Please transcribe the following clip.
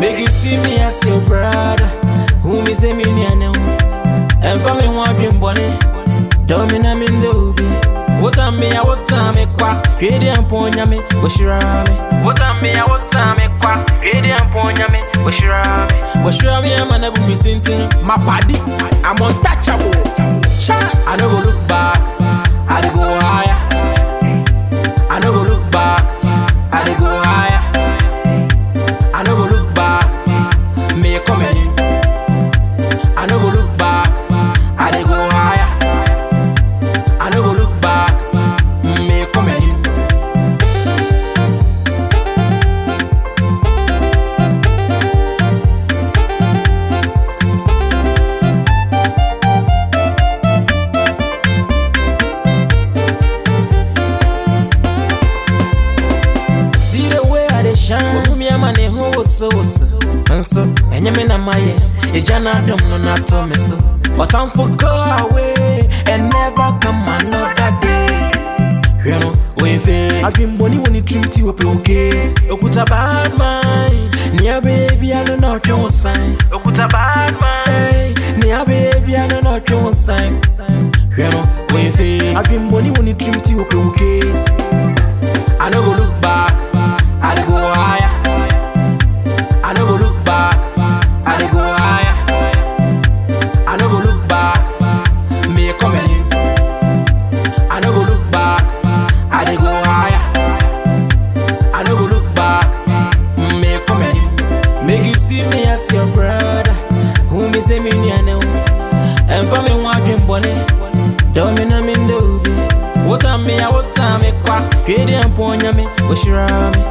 Make you see me as your brother. Who me say me nyane. And for me one dream bunny. Domina me ndobi. What am me a what am me kwa. Kwedi amponya me. Oshira me. What am me a what uh, am me kwa. Kwedi amponya me. Oshira me. Oshira me am na bu mi sintin. My body. I'm untouchable. No go look back. I dey go higher. I no go look back. Me come in. See the way I dey shine. Who me ama ne ho woso woso. Nso enye me na maye. Eja na dom no na to me so. But I'm for go away and never come another day. Hwɛ no oyefe. Adwimbɔni wɔ ne tirim ti wɔ pe wo case. Okuta bad mind. Nia baby ano na ɔtwe wo sign. Okuta bad mind. Hey, Nia baby ano na ɔtwe wo sign. Hwɛ no oyefe. Adwimbɔni wɔ ne tirim ti wɔ pe wo case. I no go look back. I no go look back. Me come in. Make you see me as your brother. Who me say me nyane wo. And for me one dream bunny. Domina me ndobi. What am me what am me kwa. Kwedi amponya me. Oshira me.